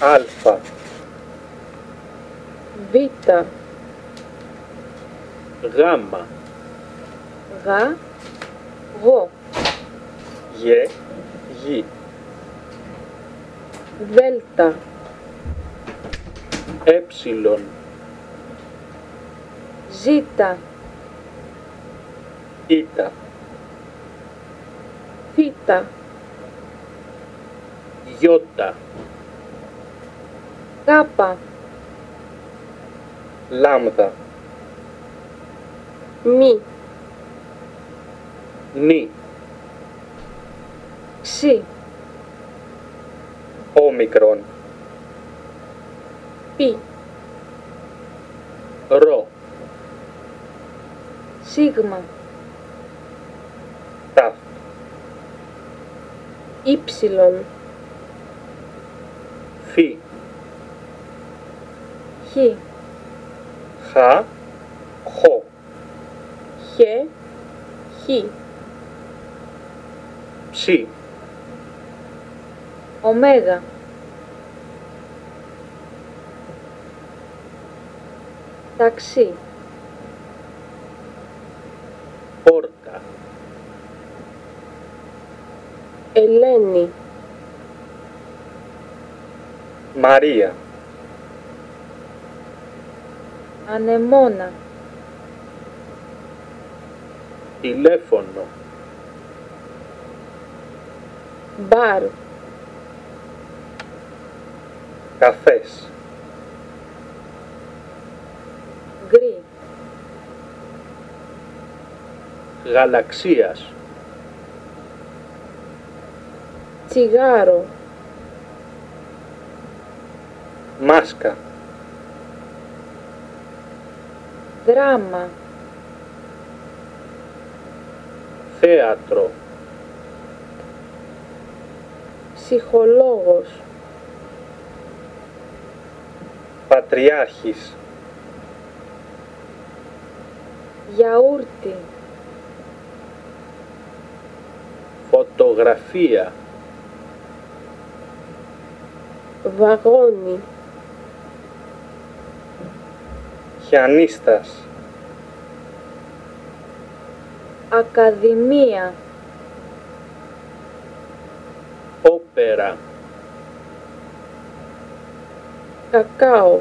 Αλφα. Β, Γάμα. Γ, Γ, Γε. Γη. Δέλτα, Έψιλον. Ζ, Ήτα. Θ, Γιώτα. Κ, Λάμδα. Μη, Νη. Ξ, Όμικρον. Π, Ρο. Σίγμα, Ταφ. Ήψιλον, Φι. Χ, Χα. Χο. Χ, Χ, Ψι. Ωμέγα, Ταξί, Πόρτα. Ελένη, Μαρία. Ανεμόνα, Τηλέφωνο. Μπαρ, Καφές. Γκρι, Γαλαξίας. Τσιγάρο, Μάσκα. Δράμα, Θέατρο. Ψυχολόγος, Πατριάρχης. Γιαούρτι, Φωτογραφία. Βαγόνι, Χιανίστας. Ακαδημία, Όπερα. Κακάο,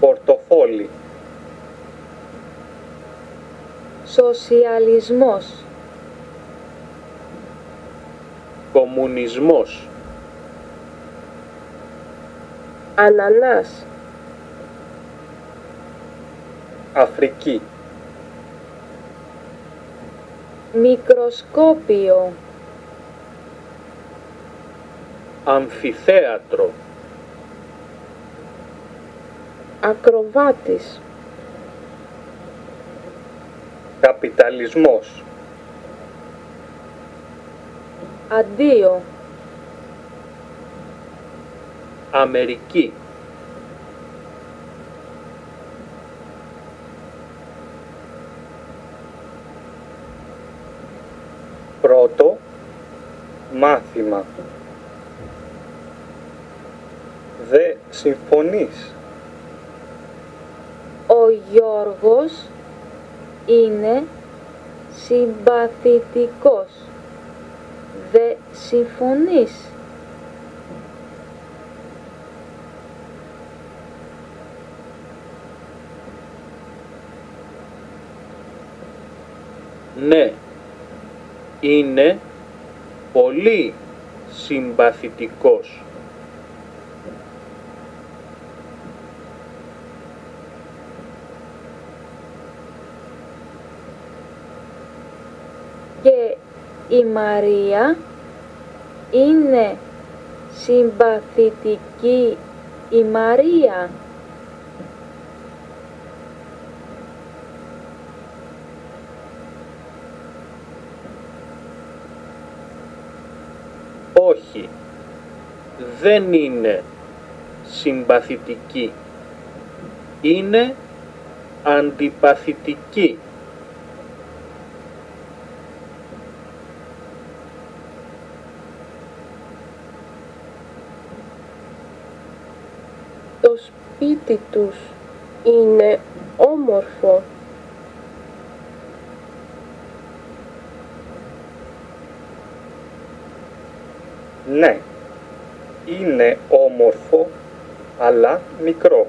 Πορτοφόλι. Σοσιαλισμός, Κομμουνισμός. Ανανάς, Αφρική. Μικροσκόπιο, Αμφιθέατρο. Ακροβάτης, Καπιταλισμός. Αντίο, Αμερική. Πρώτο μάθημα. Δε συμφωνείς. Ο Γιώργος είναι συμπαθητικός. Δε συμφωνείς. Ναι, είναι πολύ συμπαθητικός. Και η Μαρία είναι συμπαθητική η Μαρία. δεν είναι συμπαθητική, είναι αντιπαθητική. Το σπίτι τους είναι όμορφο. Ναι, είναι όμορφο, αλλά μικρό.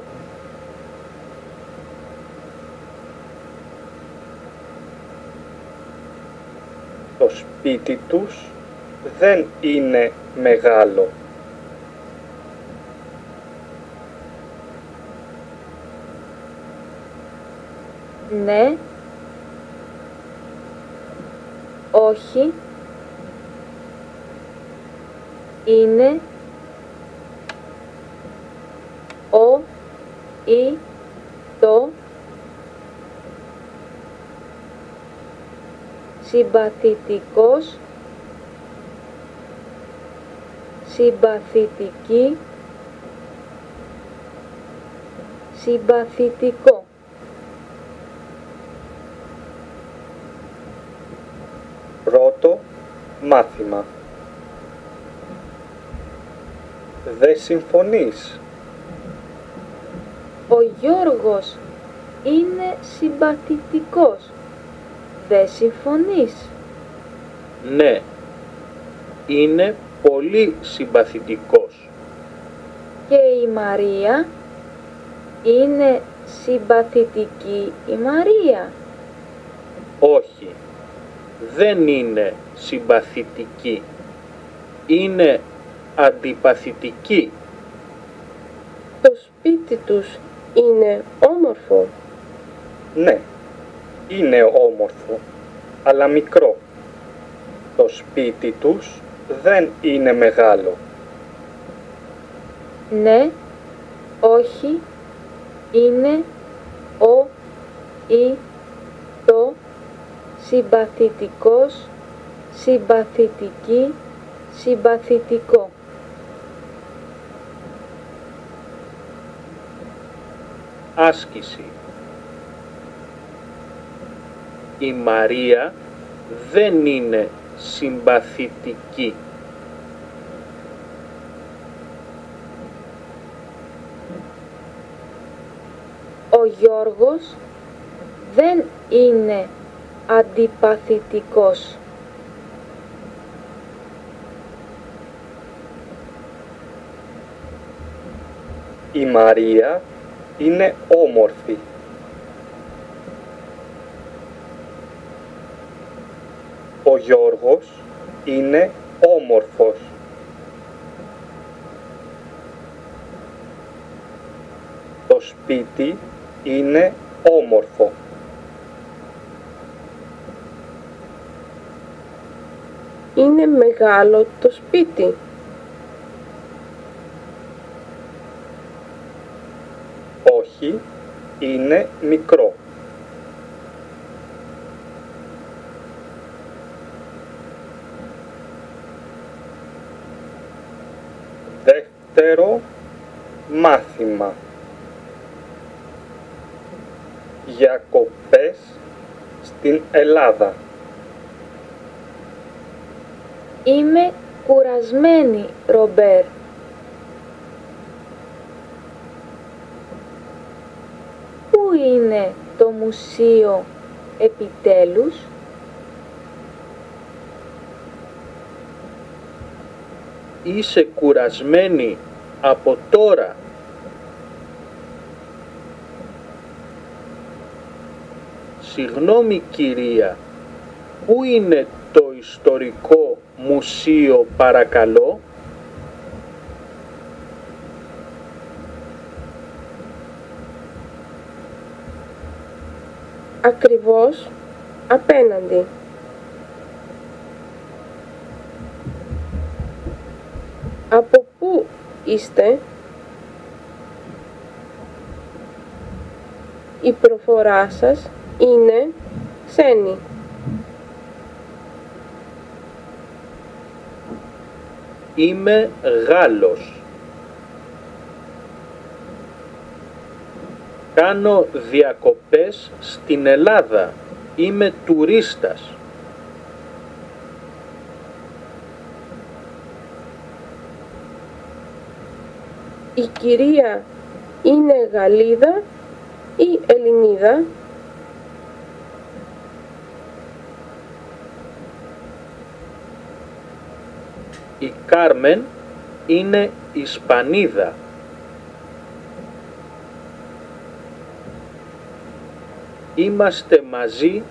Το σπίτι τους δεν είναι μεγάλο. Ναι. Όχι. Είναι. Ο. Ή. Το. Συμπαθητικός. Συμπαθητική. Συμπαθητικό. Πρώτο μάθημα. Δε συμφωνείς. Ο Γιώργος είναι συμπαθητικός. Δεν συμφωνείς; Ναι, είναι πολύ συμπαθητικός. Και η Μαρία; Είναι συμπαθητική η Μαρία; Όχι, δεν είναι συμπαθητική. Είναι αντιπαθητική. Το σπίτι τους είναι όμορφο; Ναι, είναι όμορφο, αλλά μικρό. Το σπίτι τους δεν είναι μεγάλο. Ναι, όχι, είναι, ο, ή, το, συμπαθητικός, συμπαθητική, συμπαθητικό. Άσκηση. Η Μαρία δεν είναι συμπαθητική. Ο Γιώργος δεν είναι αντιπαθητικός. Η Μαρία είναι όμορφη. Ο Γιώργος είναι όμορφος. Το σπίτι είναι όμορφο. Είναι μεγάλο το σπίτι. Όχι, είναι μικρό. Δεύτερο μάθημα. Διακοπές στην Ελλάδα. Είμαι κουρασμένη, Ρομπέρ. Είναι το μουσείο επιτέλους; Είσαι κουρασμένη από τώρα; Συγγνώμη κυρία, πού είναι το ιστορικό μουσείο παρακαλώ; Ακριβώς απέναντι. Από πού είστε; Η προφορά σας είναι ξένη. Είμαι Γάλλος. Κάνω διακοπές στην Ελλάδα. Είμαι τουρίστας. Η κυρία είναι Γαλλίδα ή Ελληνίδα; Η Κάρμεν είναι Ισπανίδα. Είμαστε μαζί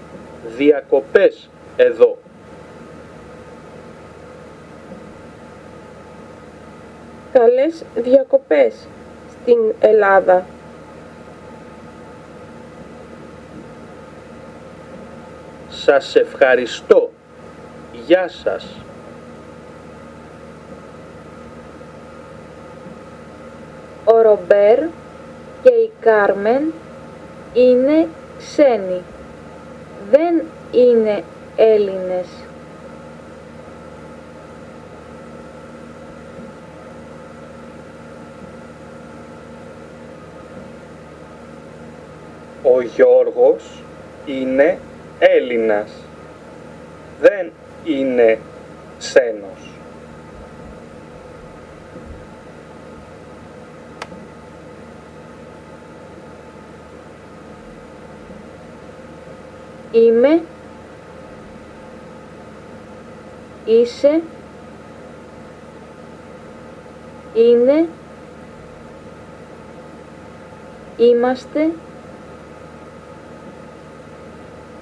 διακοπές εδώ. Καλές διακοπές στην Ελλάδα. Σας ευχαριστώ. Γεια σας. Ο Ρομπέρ και η Κάρμεν είναι ξένοι. Δεν είναι Έλληνες. Ο Γιώργος είναι Έλληνας. Δεν είναι ξένος. Είμαι, είσαι, είναι, είμαστε,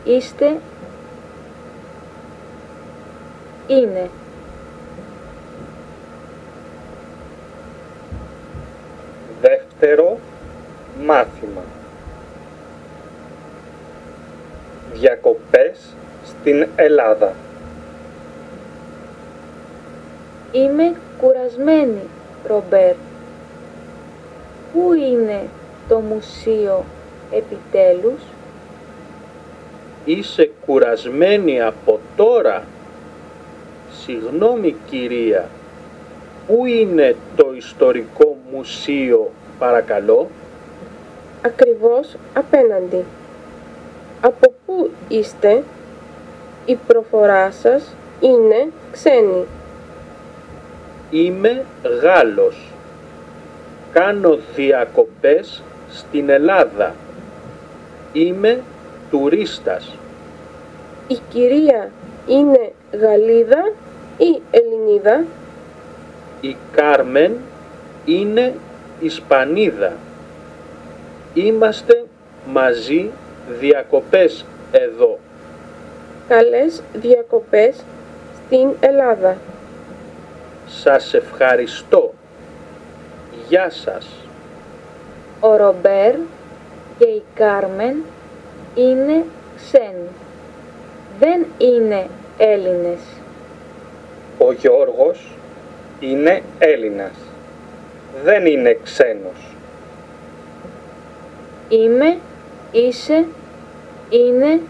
είστε, είναι. Δεύτερο μάθημα. Διακοπές στην Ελλάδα. Είμαι κουρασμένη, Ρομπέρ. Πού είναι το μουσείο επιτέλους; Είσαι κουρασμένη από τώρα; Συγγνώμη κυρία. Πού είναι το ιστορικό μουσείο παρακαλώ; Ακριβώς απέναντι. Από πού είστε; Η προφορά σας είναι ξένη. Είμαι Γάλλος. Κάνω διακοπές στην Ελλάδα. Είμαι τουρίστας. Η κυρία είναι Γαλλίδα ή Ελληνίδα; Η Κάρμεν είναι Ισπανίδα. Είμαστε μαζί διακοπές εδώ. Καλές διακοπές στην Ελλάδα. Σας ευχαριστώ. Γεια σας. Ο Ρομπέρ και η Κάρμεν είναι ξένοι. Δεν είναι Έλληνες. Ο Γιώργος είναι Έλληνας. Δεν είναι ξένος. Είμαι, είσαι, είναι,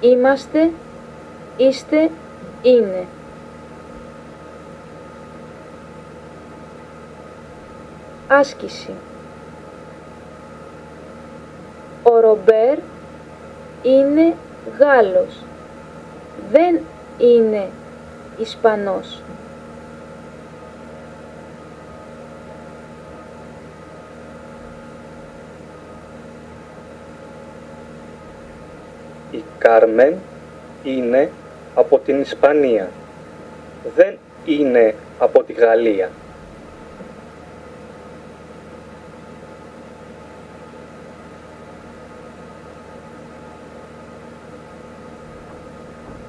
είμαστε, είστε, είναι. Άσκηση. Ο Ρομπέρ είναι Γάλλος. Δεν είναι Ισπανός. Κάρμεν είναι από την Ισπανία. Δεν είναι από τη Γαλλία.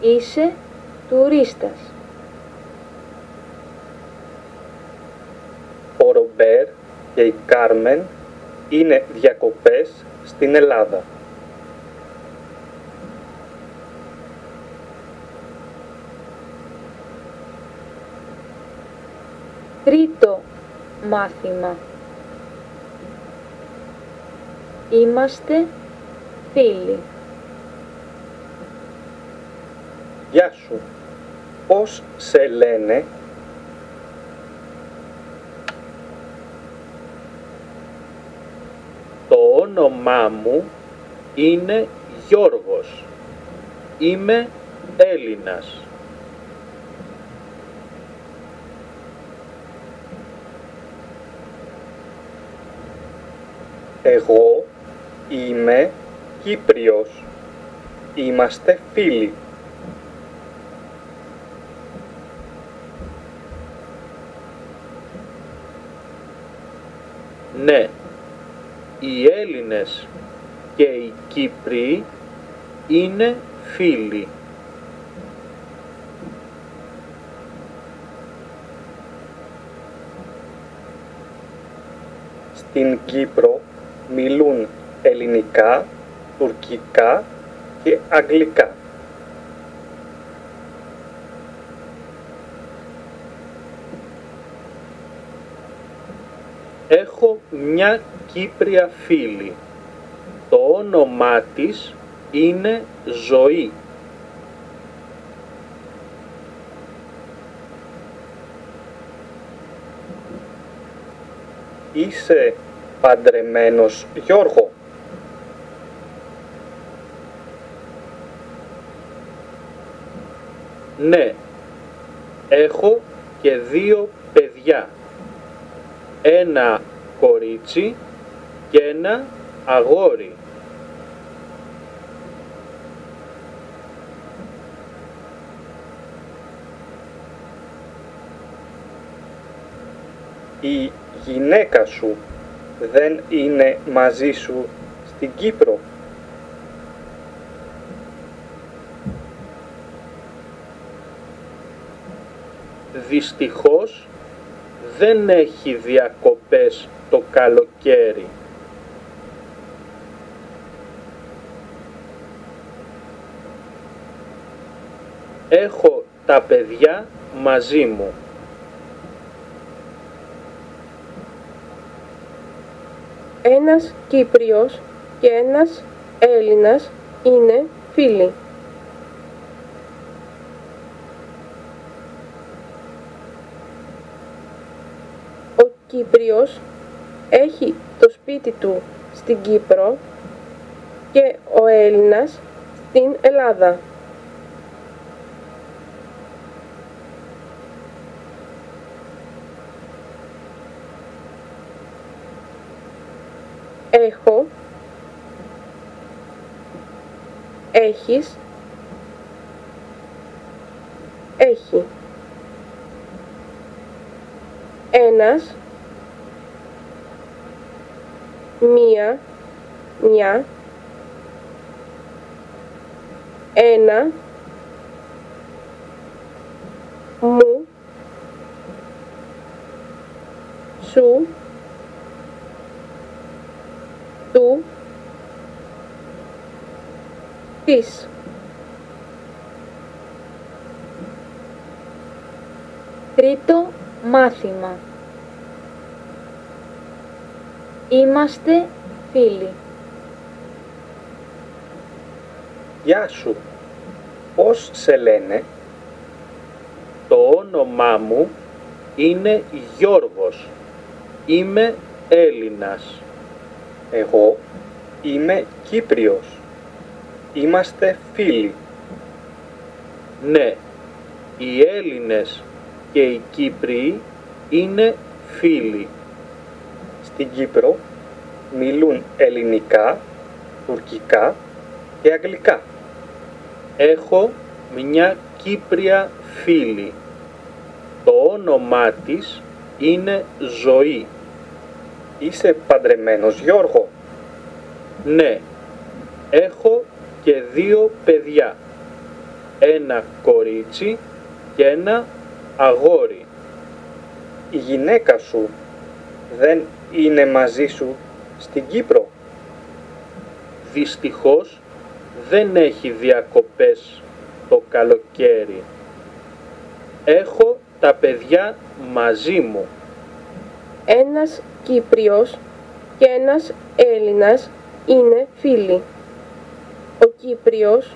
Είσαι τουρίστας. Ο Ρομπέρ και η Κάρμεν είναι διακοπές στην Ελλάδα. Τρίτο μάθημα. Είμαστε φίλοι. Γεια σου. Πώς σε λένε; Το όνομά μου είναι Γιώργος. Είμαι Έλληνας. Εγώ είμαι Κύπριος. Είμαστε φίλοι. Ναι, οι Έλληνες και οι Κύπριοι είναι φίλοι. Στην Κύπρο μιλούν ελληνικά, τουρκικά και αγγλικά. Έχω μια Κύπρια φίλη. Το όνομά της είναι Ζωή. Είσαι παντρεμένος Γιώργο. Ναι, έχω και δύο παιδιά. Ένα κορίτσι και ένα αγόρι. Η γυναίκα σου δεν είναι μαζί σου στην Κύπρο. Δυστυχώς δεν έχει διακοπές το καλοκαίρι. Έχω τα παιδιά μαζί μου. Ένας Κύπριος και ένας Έλληνας είναι φίλοι. Ο Κύπριος έχει το σπίτι του στην Κύπρο και ο Έλληνας στην Ελλάδα. Έχω, έχεις, έχει. Ένας, μία, μια, ένα, μου, σου, του, της. Τρίτο μάθημα. Είμαστε φίλοι. Γεια σου. Πώς σε λένε; Το όνομά μου είναι Γιώργος. Είμαι Έλληνας. Εγώ είμαι Κύπριος. Είμαστε φίλοι. Ναι, οι Έλληνες και οι Κύπριοι είναι φίλοι. Στην Κύπρο μιλούν ελληνικά, τουρκικά και αγγλικά. Έχω μια Κύπρια φίλη. Το όνομά της είναι Ζωή. Είσαι παντρεμένος Γιώργο; Ναι, έχω και δύο παιδιά. Ένα κορίτσι και ένα αγόρι. Η γυναίκα σου δεν είναι μαζί σου στην Κύπρο; Δυστυχώς δεν έχει διακοπές το καλοκαίρι. Έχω τα παιδιά μαζί μου. Ένας Κύπριος και ένας Έλληνας είναι φίλοι. Ο Κύπριος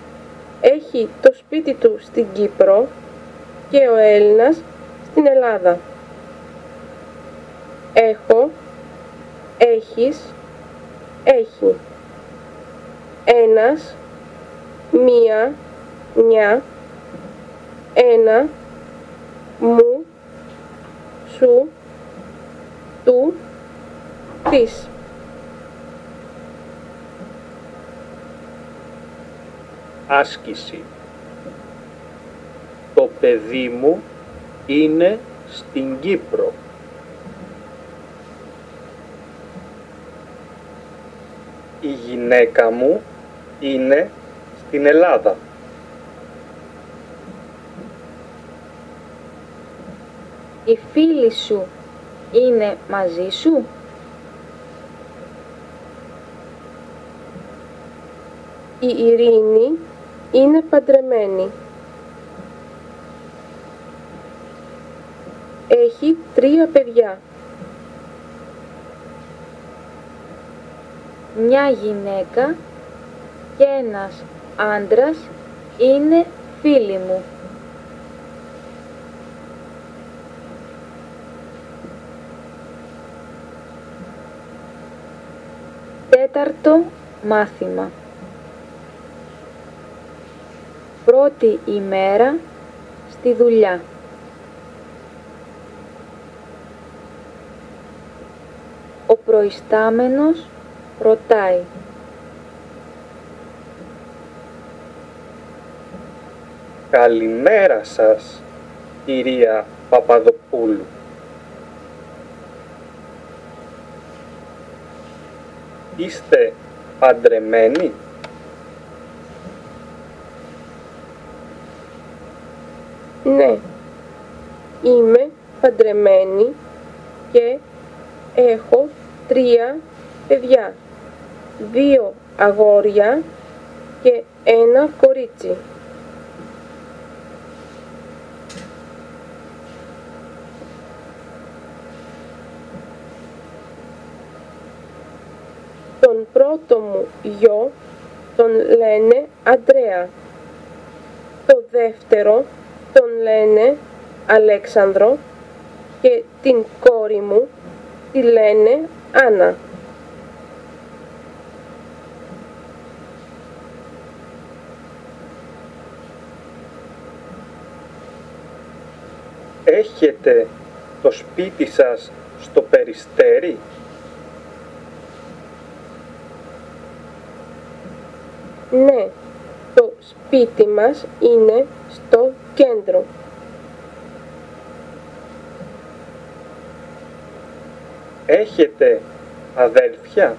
έχει το σπίτι του στην Κύπρο και ο Έλληνας στην Ελλάδα. Έχω, έχεις, έχει. Ένας, μία, μια, ένα, μου, σου, του, της. Άσκηση. Το παιδί μου είναι στην Κύπρο. Η γυναίκα μου είναι στην Ελλάδα. Οι φίλοι σου είναι μαζί σου; Η Ειρήνη είναι παντρεμένη. Έχει τρία παιδιά. Μια γυναίκα και ένας άντρας είναι φίλοι μου. Τέταρτο μάθημα. Πρώτη ημέρα στη δουλειά. Ο προϊστάμενος ρωτάει Καλημέρα σας, κυρία Παπαδοπούλου. Είστε παντρεμένοι; Ναι, είμαι παντρεμένη και έχω τρία παιδιά. Δύο αγόρια και ένα κορίτσι. Τον πρώτο μου γιο τον λένε Αντρέα. Το δεύτερο τον λένε Αλέξανδρο και την κόρη μου τη λένε Άννα. Έχετε το σπίτι σας στο Περιστέρι; Ναι, το σπίτι μας είναι στο κέντρο. Έχετε αδέλφια;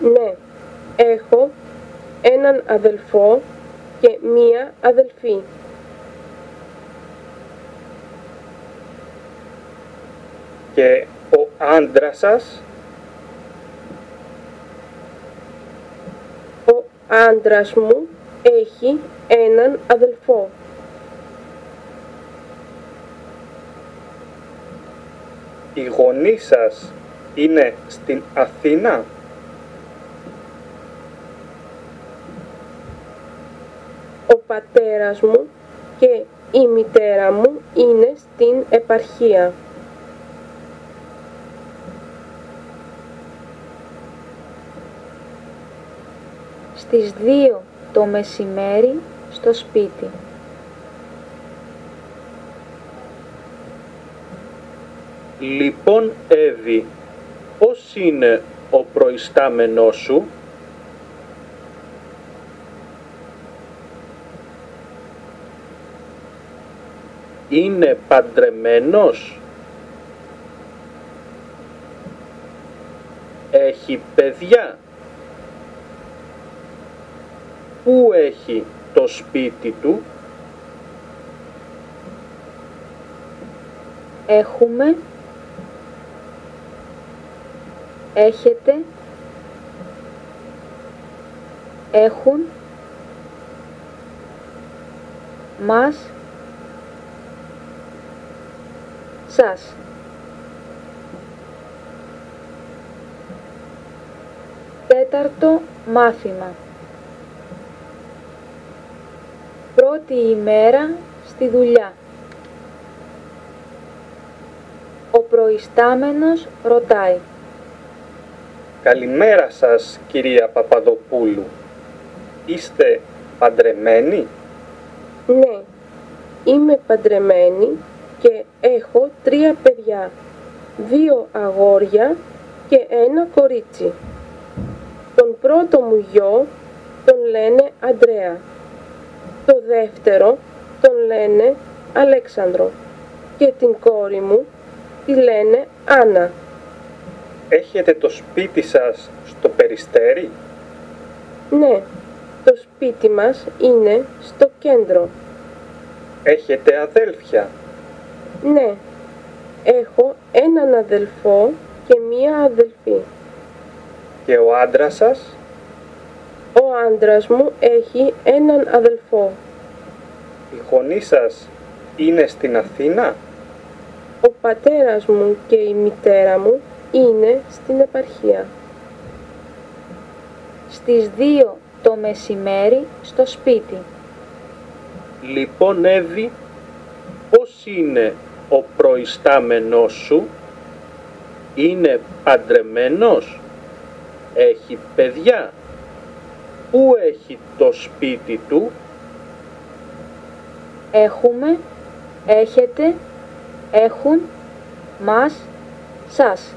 Ναι, έχω έναν αδελφό και μία αδελφή. Και ο άντρας σας; Ο άντρας μου έχει έναν αδελφό. Οι γονείς σας είναι στην Αθήνα; Ο πατέρας μου και η μητέρα μου είναι στην επαρχία. Στις 2 το μεσημέρι στο σπίτι. Λοιπόν, Εύη, πώς είναι ο προϊστάμενός σου; Είναι παντρεμένος; Έχει παιδιά; Πού έχει το σπίτι του; Έχουμε, έχετε, έχουν, μας, σας. Τέταρτο μάθημα. Πρώτη ημέρα στη δουλειά. Ο προϊστάμενος ρωτάει Καλημέρα σας, κυρία Παπαδοπούλου. Είστε παντρεμένοι; Ναι, είμαι παντρεμένη και έχω τρία παιδιά. Δύο αγόρια και ένα κορίτσι. Τον πρώτο μου γιο τον λένε Αντρέα. Το δεύτερο τον λένε Αλέξανδρο. Και την κόρη μου τη λένε Άννα. Έχετε το σπίτι σας στο Περιστέρι; Ναι, το σπίτι μας είναι στο κέντρο. Έχετε αδέλφια; Ναι, έχω έναν αδελφό και μία αδελφή. Και ο άντρας σας; Ο άντρας μου έχει έναν αδελφό. Οι γονείς σας είναι στην Αθήνα; Ο πατέρας μου και η μητέρα μου είναι στην επαρχία. Στις 2 το μεσημέρι στο σπίτι. Λοιπόν, Εύη, πώς είναι ο προϊστάμενός σου, είναι παντρεμένος, έχει παιδιά, πού έχει το σπίτι του, Έχουμε, έχετε, έχουν, μας, σας.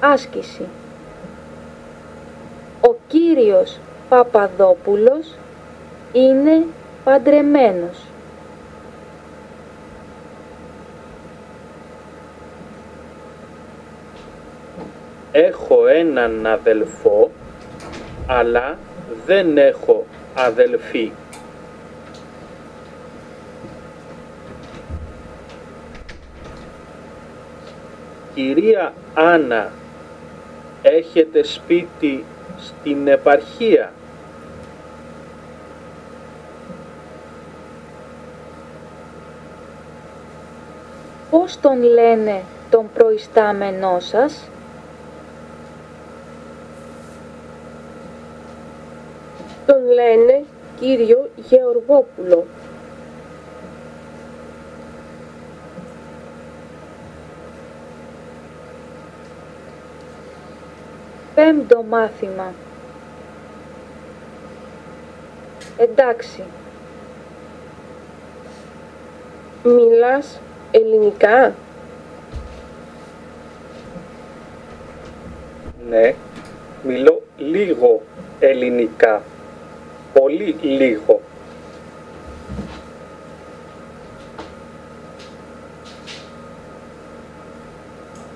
Άσκηση. Ο κύριος Παπαδόπουλος είναι παντρεμένος. Έχω έναν αδελφό, αλλά δεν έχω αδελφή. Κυρία Άννα, έχετε σπίτι στην επαρχία; Πώς τον λένε τον προϊστάμενό σας; Τον λένε κύριο Γεωργόπουλο. Πέμπτο μάθημα. Εντάξει. Μιλάς ελληνικά; Ναι, μιλώ λίγο ελληνικά. Πολύ λίγο.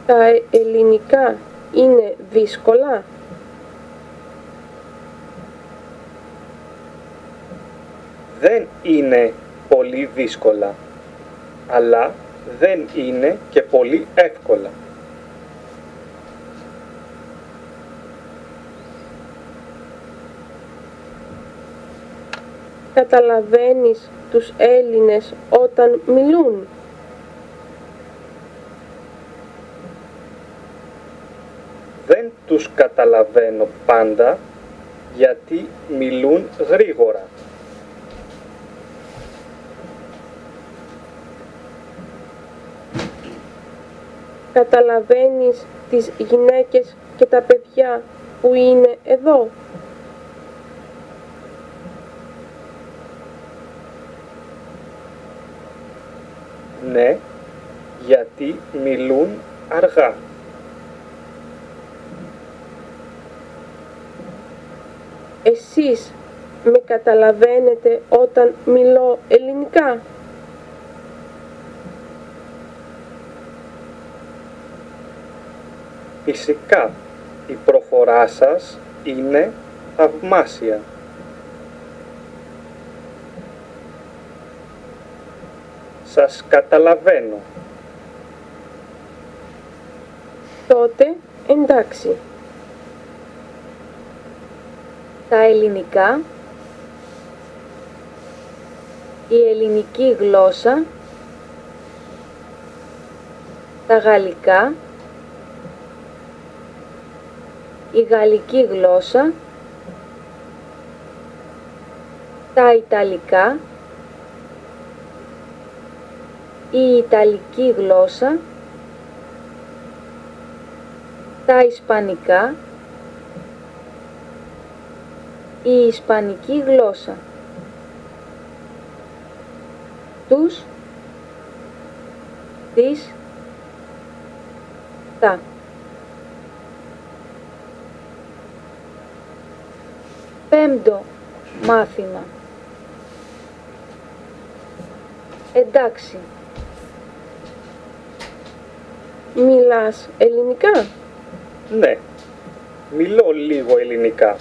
Τα ελληνικά είναι δύσκολα; Δεν είναι πολύ δύσκολα, αλλά δεν είναι και πολύ εύκολα. Καταλαβαίνεις τους Έλληνες όταν μιλούν. Δεν τους καταλαβαίνω πάντα γιατί μιλούν γρήγορα. Καταλαβαίνεις τις γυναίκες και τα παιδιά που είναι εδώ. Ναι, γιατί μιλούν αργά. Εσείς με καταλαβαίνετε όταν μιλώ ελληνικά; Φυσικά, η προφορά σας είναι θαυμάσια. Σας καταλαβαίνω. Τότε εντάξει. Τα ελληνικά, η ελληνική γλώσσα, τα γαλλικά, η γαλλική γλώσσα, τα ιταλικά, η ιταλική γλώσσα, τα ισπανικά, η ισπανική γλώσσα. Τους, τις, τα. Πέμπτο μάθημα. Εντάξει. Μιλάς ελληνικά; Ναι. Μιλώ λίγο ελληνικά.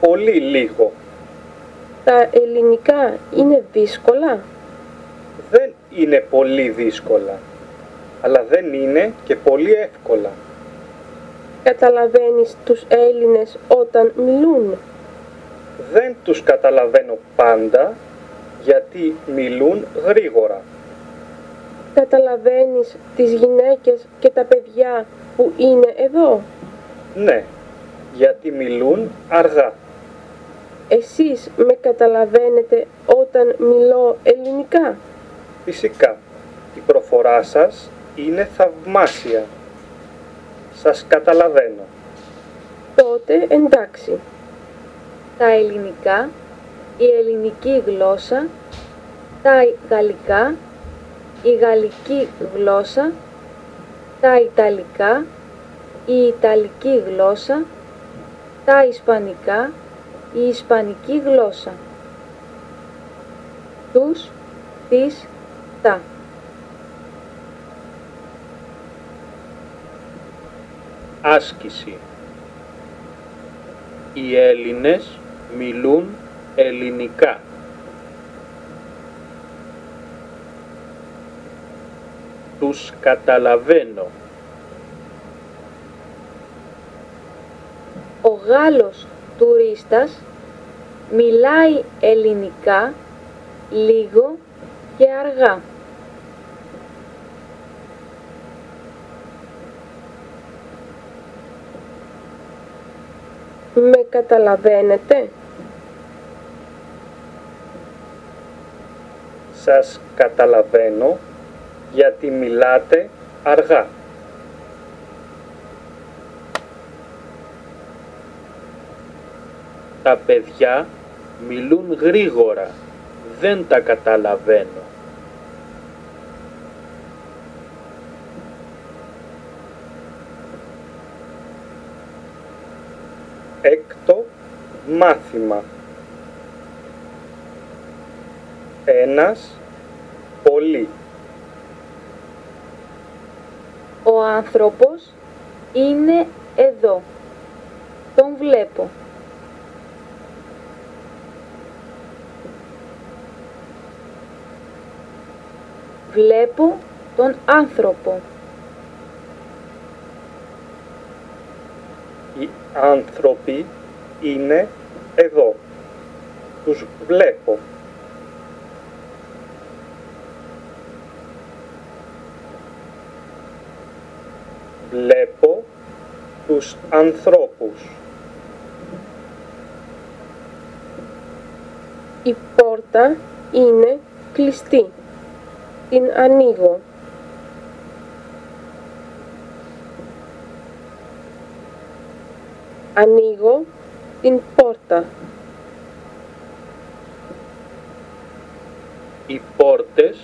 Πολύ λίγο. Τα ελληνικά είναι δύσκολα; Δεν είναι πολύ δύσκολα. Αλλά δεν είναι και πολύ εύκολα. Καταλαβαίνεις τους Έλληνες όταν μιλούν; Δεν τους καταλαβαίνω πάντα γιατί μιλούν γρήγορα. Καταλαβαίνεις τις γυναίκες και τα παιδιά που είναι εδώ; Ναι, γιατί μιλούν αργά. Εσείς με καταλαβαίνετε όταν μιλώ ελληνικά; Φυσικά, η προφορά σας είναι θαυμάσια. Σας καταλαβαίνω. Τότε εντάξει. Τα ελληνικά, η ελληνική γλώσσα, τα γαλλικά, η γαλλική γλώσσα, τα ιταλικά, η ιταλική γλώσσα, τα ισπανικά, η ισπανική γλώσσα. Τους, τις, τα. Άσκηση. Οι Έλληνες μιλούν ελληνικά. Τους καταλαβαίνω. Ο Γάλλος τουρίστας μιλάει ελληνικά λίγο και αργά. Με καταλαβαίνετε; Σας καταλαβαίνω γιατί μιλάτε αργά. Τα παιδιά μιλούν γρήγορα. Δεν τα καταλαβαίνω. Έκτο μάθημα. Ένας, πολύ. Ο άνθρωπος είναι εδώ. Τον βλέπω. Βλέπω τον άνθρωπο. Οι άνθρωποι είναι εδώ. Τους βλέπω. Βλέπω τους ανθρώπους. Η πόρτα είναι κλειστή. Την ανοίγω. Ανοίγω την πόρτα. Οι πόρτες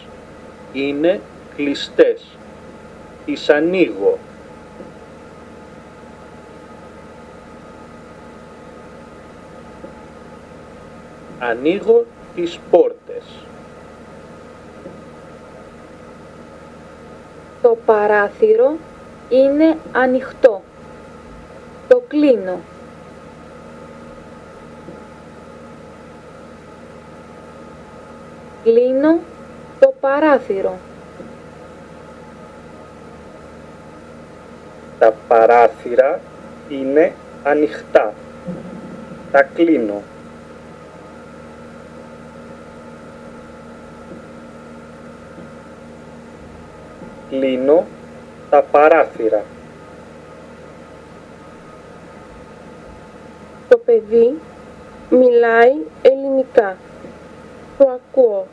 είναι κλειστές. Τις ανοίγω. Ανοίγω τις πόρτες. Το παράθυρο είναι ανοιχτό. Το κλείνω. Κλείνω το παράθυρο. Τα παράθυρα είναι ανοιχτά. Τα κλείνω. Κλείνω τα παράθυρα. Το παιδί μιλάει ελληνικά. Το ακούω.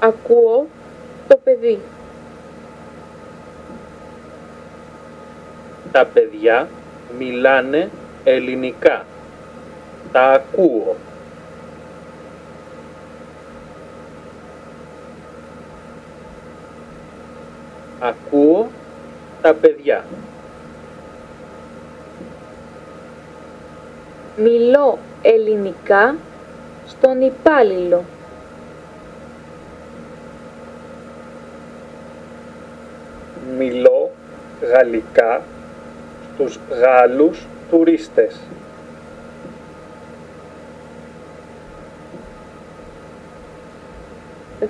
Ακούω το παιδί. Τα παιδιά μιλάνε ελληνικά. Τα ακούω. Ακούω τα παιδιά. Μιλώ ελληνικά στον υπάλληλο. Μιλώ γαλλικά στους Γάλλους τουρίστες.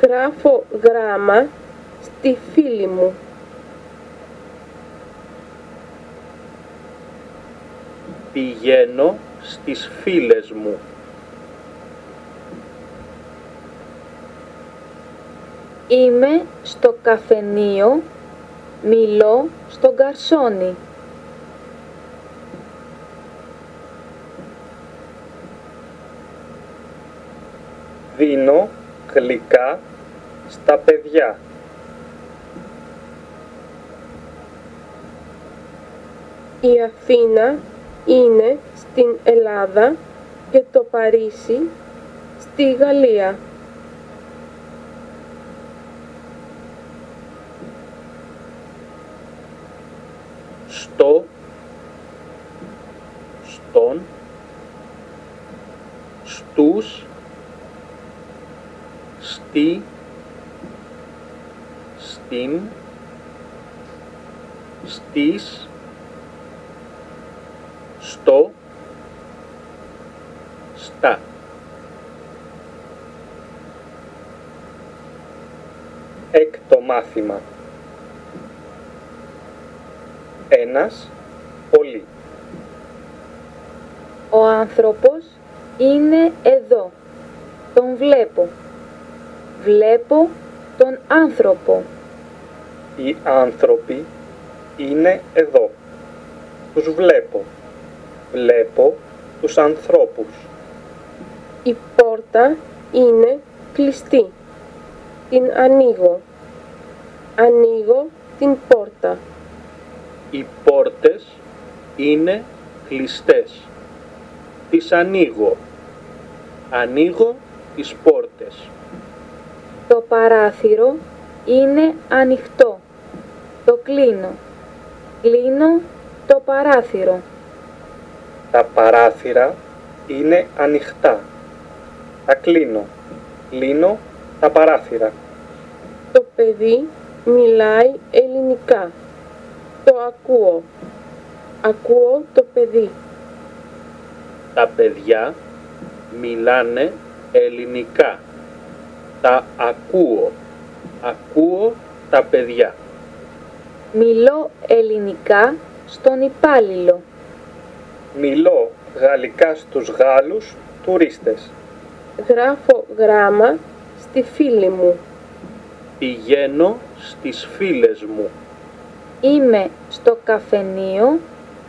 Γράφω γράμμα στη φίλη μου. Πηγαίνω στις φίλες μου. Είμαι στο καφενείο, μιλώ στον καρσόνι. Δίνω γλυκά στα παιδιά. Η Αθήνα είναι στην Ελλάδα και το Παρίσι στη Γαλλία. Στο, στον, στους, στη, στην, στις, στο, στα. Έκτο μάθημα. Ένας, πολύ. Ο άνθρωπος είναι εδώ. Τον βλέπω. Βλέπω τον άνθρωπο. Οι άνθρωποι είναι εδώ. Τους βλέπω. Βλέπω τους ανθρώπους. Η πόρτα είναι κλειστή. Την ανοίγω. Ανοίγω την πόρτα. Οι πόρτες είναι κλειστές. Τις ανοίγω. Ανοίγω τις πόρτες. Το παράθυρο είναι ανοιχτό. Το κλείνω. Κλείνω το παράθυρο. Τα παράθυρα είναι ανοιχτά. Τα κλείνω. Κλείνω τα παράθυρα. Το παιδί μιλάει ελληνικά. Το ακούω. Ακούω το παιδί. Τα παιδιά μιλάνε ελληνικά. Τα ακούω. Ακούω τα παιδιά. Μιλώ ελληνικά στον υπάλληλο. Μιλώ γαλλικά στους Γάλλους τουρίστες. Γράφω γράμμα στη φίλη μου. Πηγαίνω στις φίλες μου. Είμαι στο καφενείο,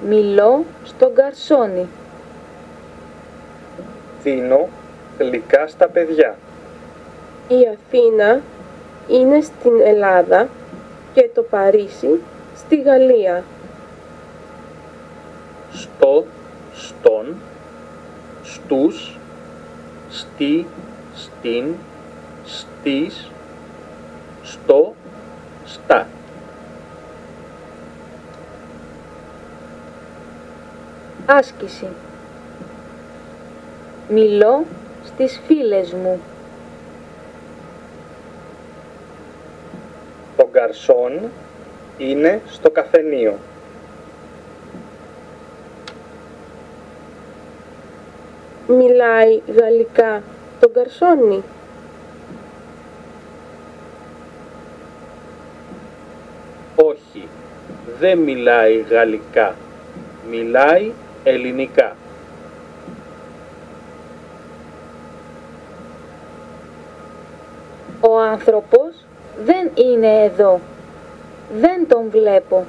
μιλώ στον καρσόνι. Δίνω γλυκά στα παιδιά. Η Αθήνα είναι στην Ελλάδα και το Παρίσι στη Γαλλία. Στο, στον, στους, στη, στην, στις, στο, στα. Άσκηση. Μιλώ στις φίλες μου. Το γκαρσόν είναι στο καφενείο. Μιλάει γαλλικά το γκαρσόνι. Όχι, δεν μιλάει γαλλικά. Μιλάει ελληνικά. Ο άνθρωπος δεν είναι εδώ. Δεν τον βλέπω.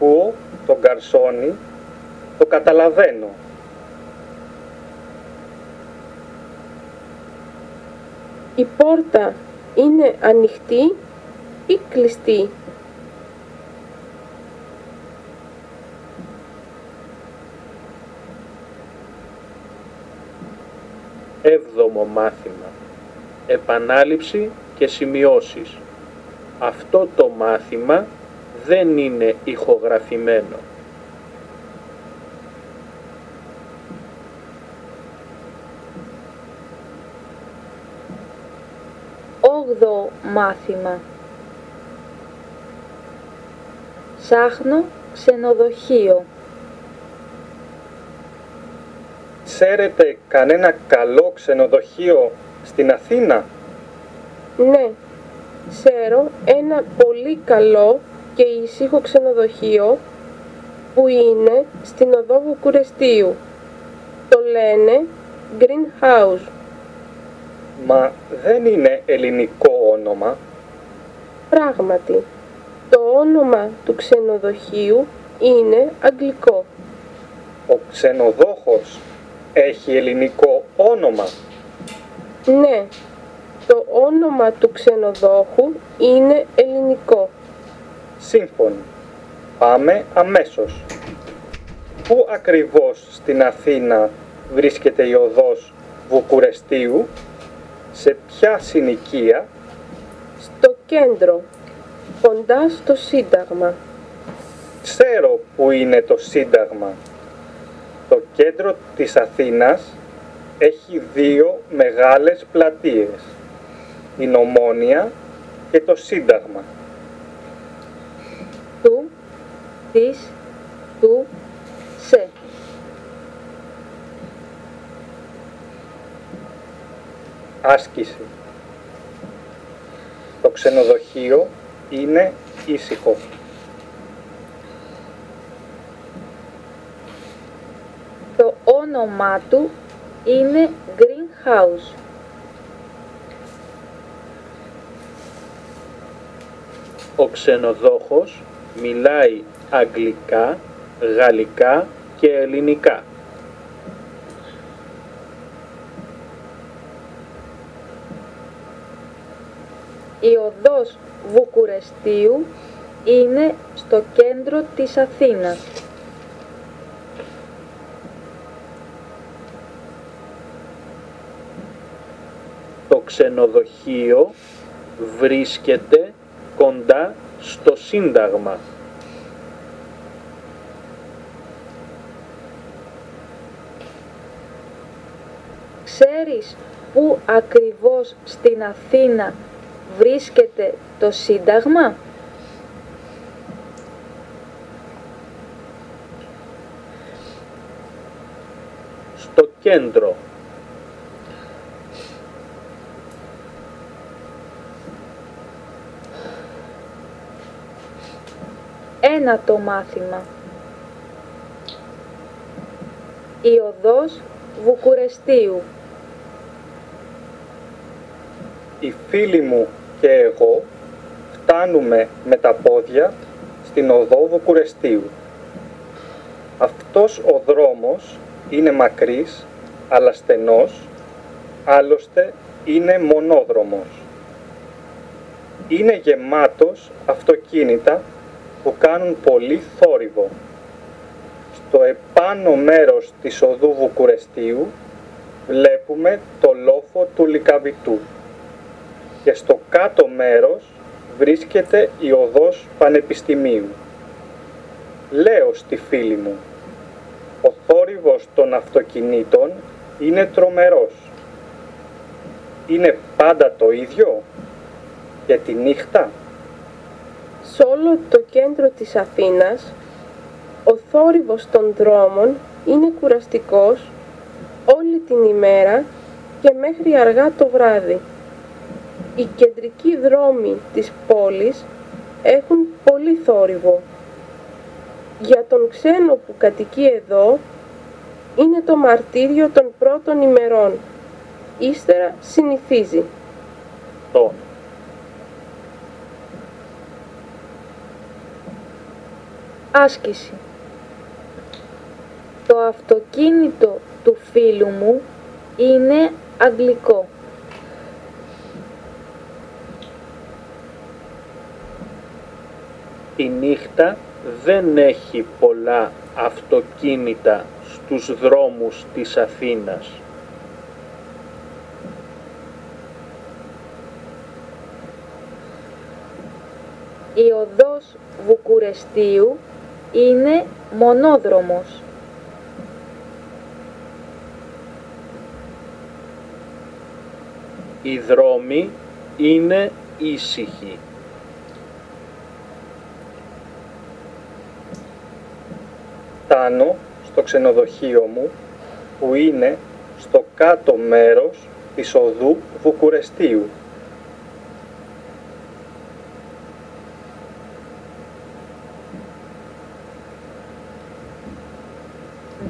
Ακούω τον γκαρσόνι, το καταλαβαίνω. Η πόρτα είναι ανοιχτή ή κλειστή; Έβδομο. όγδομο μάθημα. Επανάληψη και σημειώσεις. Αυτό το μάθημα δεν είναι ηχογραφημένο. Όγδοο μάθημα. Ψάχνω ξενοδοχείο. Ξέρετε κανένα καλό ξενοδοχείο στην Αθήνα; Ναι, ξέρω ένα πολύ καλό και ήσυχο ξενοδοχείο που είναι στην οδό Βουκουρεστίου. Το λένε Green House. Μα δεν είναι ελληνικό όνομα. Πράγματι, το όνομα του ξενοδοχείου είναι αγγλικό. Ο ξενοδόχος έχει ελληνικό όνομα. Ναι, το όνομα του ξενοδόχου είναι ελληνικό. Σύμφωνοι. Πάμε αμέσως. Πού ακριβώς στην Αθήνα βρίσκεται η οδός Βουκουρεστίου, σε ποια συνοικία, Στο κέντρο, κοντά στο Σύνταγμα. ξέρω που είναι το Σύνταγμα. Το κέντρο της Αθήνας έχει δύο μεγάλες πλατείες, την Ομόνια και το Σύνταγμα. Του, της, του, σε. Άσκηση. Το ξενοδοχείο είναι ήσυχο. Το όνομά του είναι Greenhouse. Ο ξενοδόχος μιλάει αγγλικά, γαλλικά και ελληνικά. Η οδός Βουκουρεστίου είναι στο κέντρο της Αθήνας. Το ξενοδοχείο βρίσκεται κοντά στο Σύνταγμα. Ξέρεις πού ακριβώς στην Αθήνα βρίσκεται το Σύνταγμα; Στο κέντρο. Ένα το μάθημα. Η οδός Βουκουρεστίου. Οι φίλοι μου και εγώ φτάνουμε με τα πόδια στην οδό Βουκουρεστίου. Αυτός ο δρόμος είναι μακρύς, αλλά στενός, άλλωστε είναι μονόδρομος. Είναι γεμάτος αυτοκίνητα που κάνουν πολύ θόρυβο. Στο επάνω μέρος της οδού Βουκουρεστίου βλέπουμε το λόφο του Λικαβητού και στο κάτω μέρος βρίσκεται η οδός Πανεπιστημίου. Λέω στη φίλη μου, ο θόρυβος των αυτοκινήτων είναι τρομερός. Είναι πάντα το ίδιο και τη νύχτα. Σε όλο το κέντρο της Αθήνας, ο θόρυβος των δρόμων είναι κουραστικός όλη την ημέρα και μέχρι αργά το βράδυ. Οι κεντρικοί δρόμοι της πόλης έχουν πολύ θόρυβο. Για τον ξένο που κατοικεί εδώ, είναι το μαρτύριο των πρώτων ημερών. Ύστερα συνηθίζει. Το. άσκηση. Το αυτοκίνητο του φίλου μου είναι αγγλικό. Η νύχτα δεν έχει πολλά αυτοκίνητα στους δρόμους της Αθήνας. Η οδός Βουκουρεστίου είναι μονόδρομος. Οι δρόμοι είναι ήσυχοι. Φτάνω στο ξενοδοχείο μου που είναι στο κάτω μέρος της οδού Βουκουρεστίου.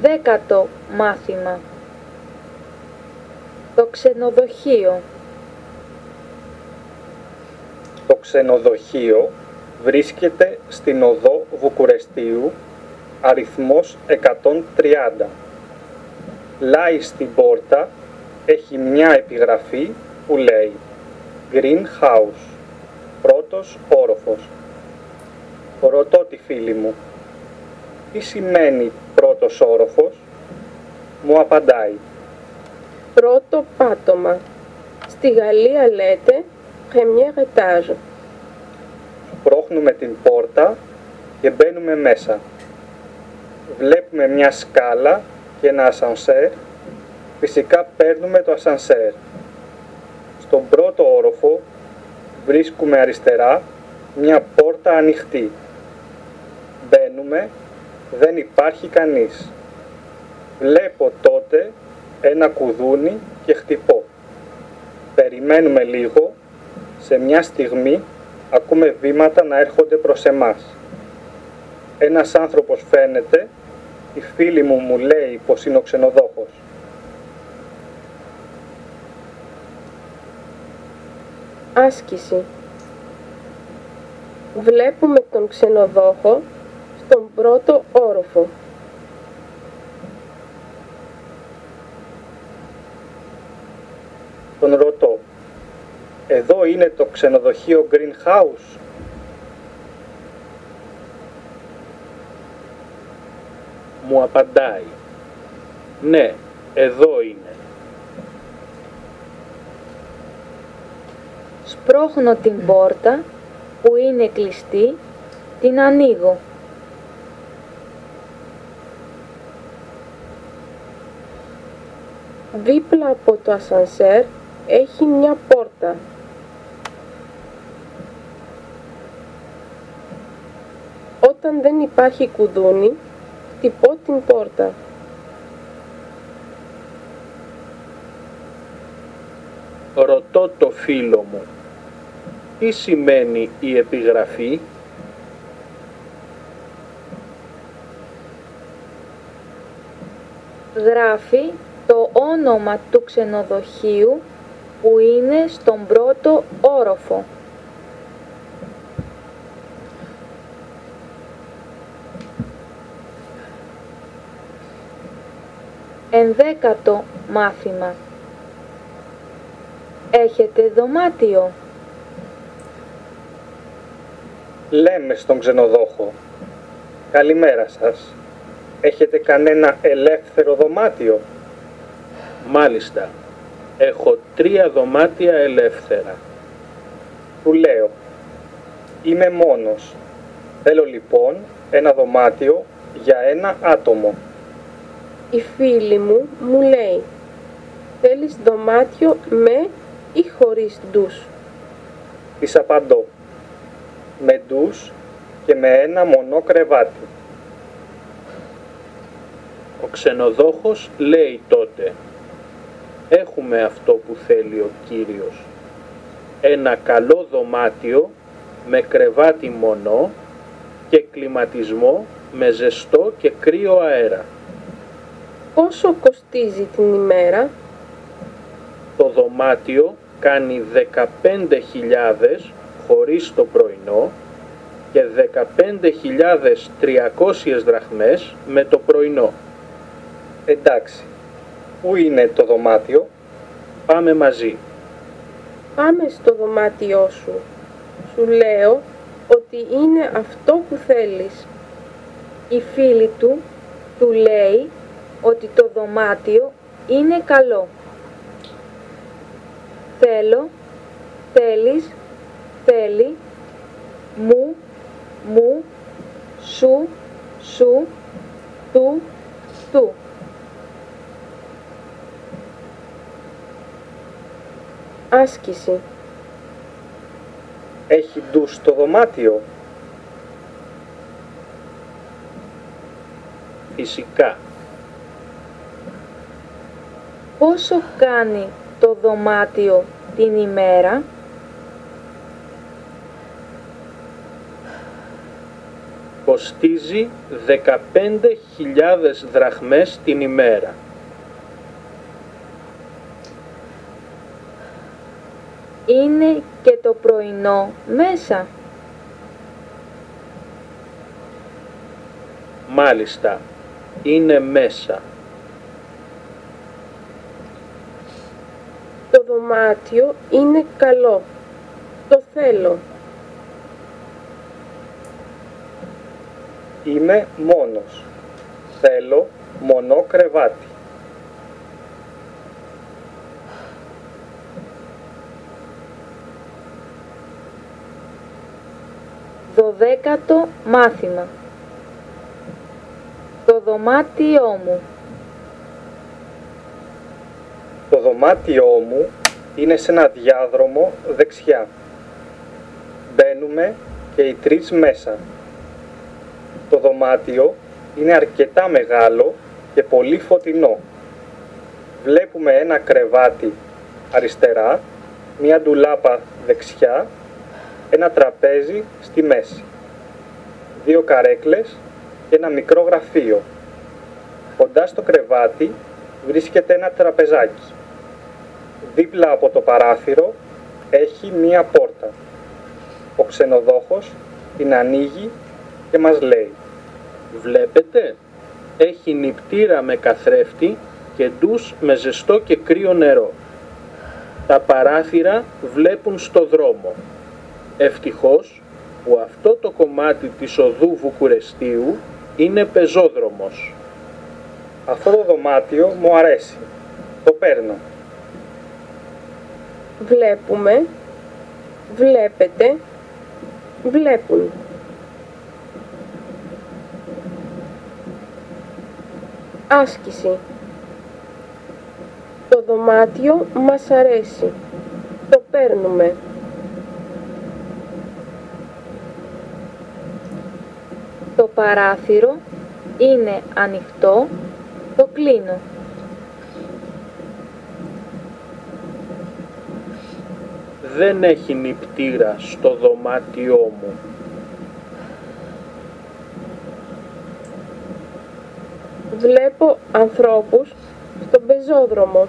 Δέκατο μάθημα. Το ξενοδοχείο. Το ξενοδοχείο βρίσκεται στην οδό Βουκουρεστίου, αριθμός 130. Λάει στην πόρτα, έχει μια επιγραφή που λέει Green House, πρώτος όροφος. Ρωτώ τη φίλη μου, τι σημαίνει πρώτος όροφος, μου απαντάει. Πρώτο πάτωμα. Στη Γαλλία λέτε premier étage. Πρόχνουμε την πόρτα και μπαίνουμε μέσα. Βλέπουμε μια σκάλα και ένα ασανσέρ. Φυσικά παίρνουμε το ασανσέρ. Στον πρώτο όροφο βρίσκουμε αριστερά μια πόρτα ανοιχτή. Μπαίνουμε, δεν υπάρχει κανείς. Βλέπω τότε ένα κουδούνι και χτυπώ. Περιμένουμε λίγο, σε μια στιγμή ακούμε βήματα να έρχονται προς εμάς. Ένας άνθρωπος φαίνεται, η φίλη μου μου λέει πως είναι ο ξενοδόχος. Άσκηση. Βλέπουμε τον ξενοδόχο στον πρώτο όροφο. Τον ρωτώ, εδώ είναι το ξενοδοχείο Green House. Μου απαντάει. Ναι, εδώ είναι. Σπρώχνω την πόρτα που είναι κλειστή, την ανοίγω. Δίπλα από το ασανσέρ έχει μια πόρτα. Όταν δεν υπάρχει κουδούνι, χτυπώ την πόρτα. Ρωτώ το φίλο μου. Τι σημαίνει η επιγραφή; Γράφει το όνομα του ξενοδοχείου που είναι στον πρώτο όροφο. Ενδέκατο μάθημα. Έχετε δωμάτιο. Λέμε στον ξενοδόχο. Καλημέρα σας. Έχετε κανένα ελεύθερο δωμάτιο; Μάλιστα, έχω τρία δωμάτια ελεύθερα. Του λέω. Είμαι μόνος. Θέλω λοιπόν ένα δωμάτιο για ένα άτομο. Η φίλη μου μου λέει «Θέλεις δωμάτιο με ή χωρίς ντους» Της απαντώ. Με ντους και με ένα μονό κρεβάτι. Ο ξενοδόχος λέει τότε «Έχουμε αυτό που θέλει ο Κύριος. Ένα καλό δωμάτιο με κρεβάτι μονό και κλιματισμό με ζεστό και κρύο αέρα. Πόσο κοστίζει την ημέρα; Το δωμάτιο κάνει 15.000 χωρίς το πρωινό και 15.300 δραχμές με το πρωινό. Εντάξει. Πού είναι το δωμάτιο; Πάμε μαζί. Πάμε στο δωμάτιό σου. Σου λέω ότι είναι αυτό που θέλεις. Η φίλη του του λέει ότι το δωμάτιο είναι καλό. Θέλω, θέλεις, θέλει, μου μου, σου, σου, του, του. Άσκηση. Έχει ντους στο δωμάτιο. Φυσικά. Πόσο κάνει το δωμάτιο την ημέρα; Κοστίζει 15.000 δραχμές την ημέρα. Είναι και το πρωινό μέσα. Μάλιστα, είναι μέσα. Το δωμάτιο είναι καλό. Το θέλω. Είμαι μόνος. Θέλω μονό κρεβάτι. Δωδέκατο μάθημα. Το δωμάτιό μου. Το δωμάτιό μου είναι σε ένα διάδρομο δεξιά. Μπαίνουμε και οι τρεις μέσα. Το δωμάτιο είναι αρκετά μεγάλο και πολύ φωτεινό. Βλέπουμε ένα κρεβάτι αριστερά, μία ντουλάπα δεξιά, ένα τραπέζι στη μέση, δύο καρέκλες και ένα μικρό γραφείο. Κοντά στο κρεβάτι βρίσκεται ένα τραπεζάκι. Δίπλα από το παράθυρο έχει μία πόρτα. Ο ξενοδόχος την ανοίγει και μας λέει Βλέπετε, έχει νυπτήρα με καθρέφτη και ντους με ζεστό και κρύο νερό. Τα παράθυρα βλέπουν στο δρόμο. Ευτυχώς που αυτό το κομμάτι της οδού Βουκουρεστίου είναι πεζόδρομος. «Αυτό το δωμάτιο μου αρέσει. Το παίρνω». Βλέπουμε. Βλέπετε. Βλέπουν. Άσκηση. Το δωμάτιο μας αρέσει. Το παίρνουμε. Το παράθυρο είναι ανοιχτό. Το κλείνω. Δεν έχει νυπτήρα στο δωμάτιό μου. Βλέπω ανθρώπους στον πεζόδρομο.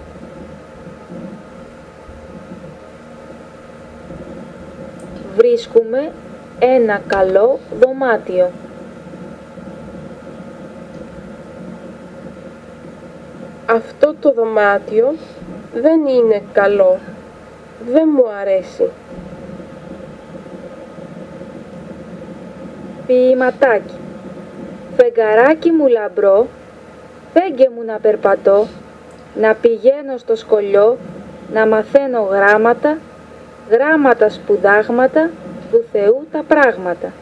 Βρίσκουμε ένα καλό δωμάτιο. Αυτό το δωμάτιο δεν είναι καλό. Δεν μου αρέσει. Ποιηματάκι. Φεγγαράκι μου λαμπρό, φέγγε μου να περπατώ, να πηγαίνω στο σκολιό, να μαθαίνω γράμματα, γράμματα σπουδάγματα, του Θεού τα πράγματα.